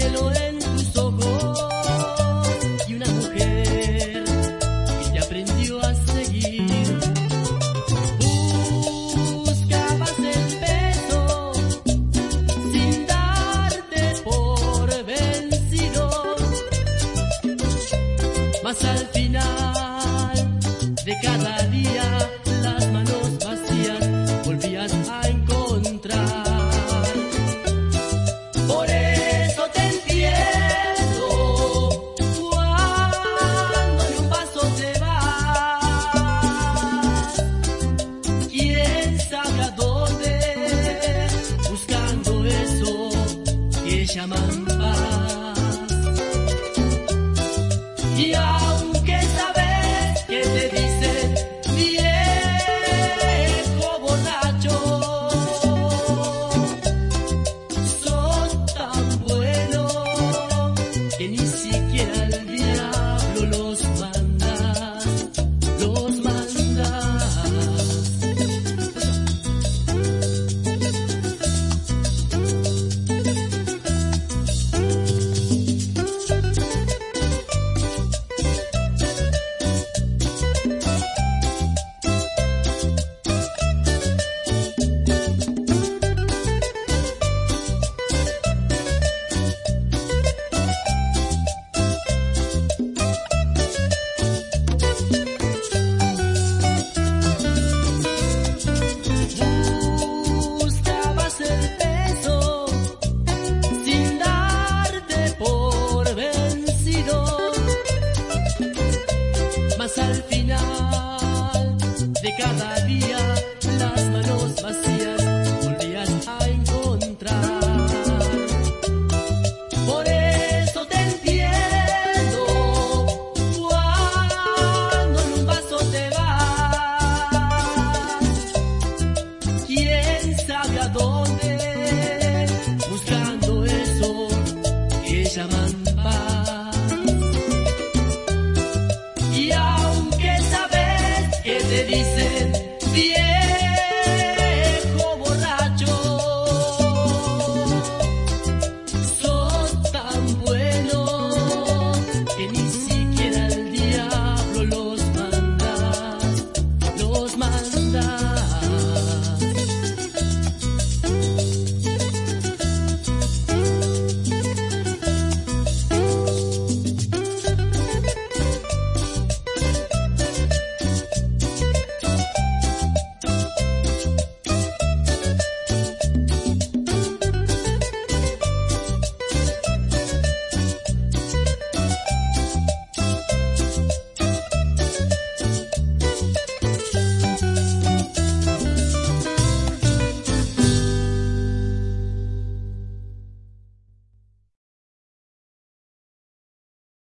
cielo en tus ojos y una mujer que te aprendió a seguir. Buscabas el peso sin darte por vencido. Más al llaman paz. Y Yeyamamba. Y aunque sabes que te dicen viejo borracho, son tan buenos que ni siquiera el diablo los manda, los manda.